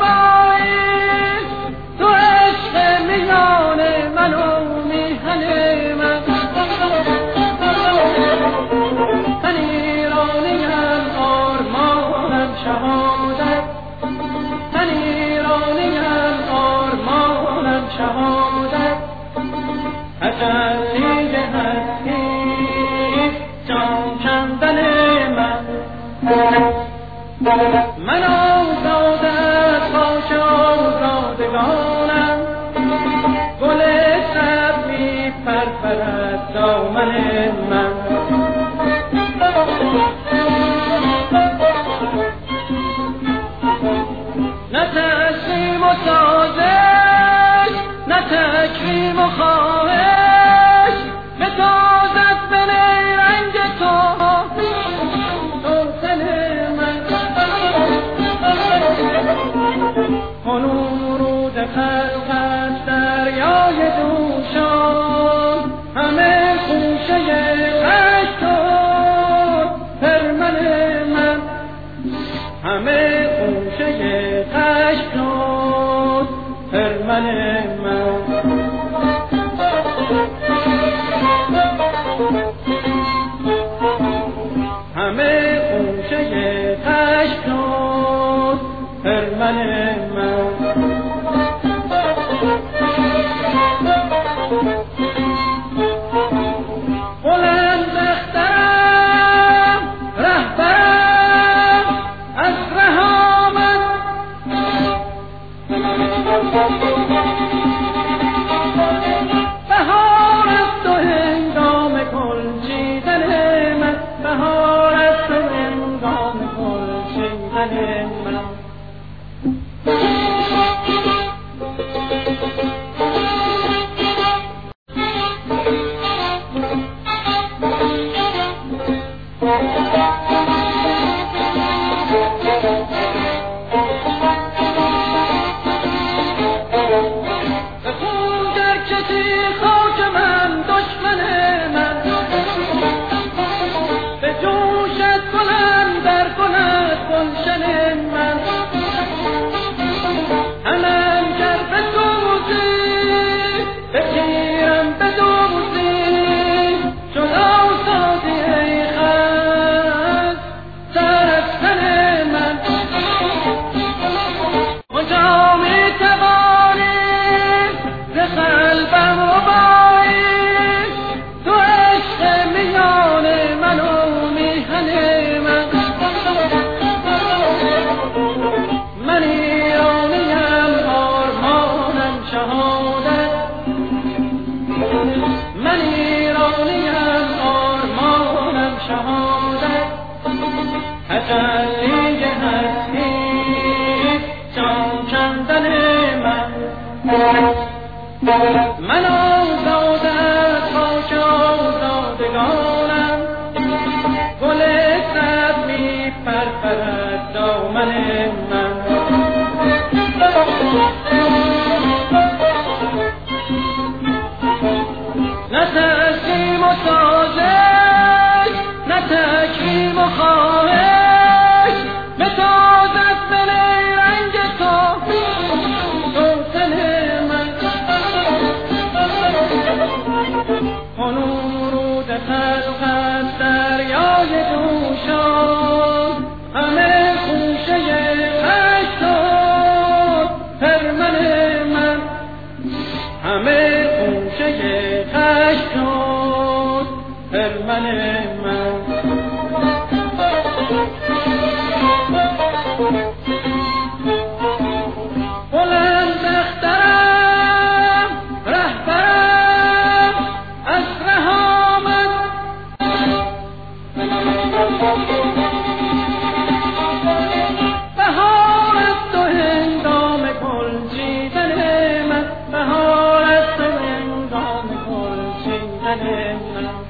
باعث تو عشق میان من و میهن من. من ایرانیم آرمانم شهادت. من ایرانیم آرمانم شهادت. تجلی هستی جان کندن من. دامن من. نه تسلیم و سازش نه تکریم و خواهش. به تازت به نیرنگ تو. دامن من. هنور و دخلقم همه خوشه خشم شد هرمن شهادت تجلی هستی جان کندن من من آزاده تا که آزادگانم گل سر می پرپرد دامن من نظر My ermenim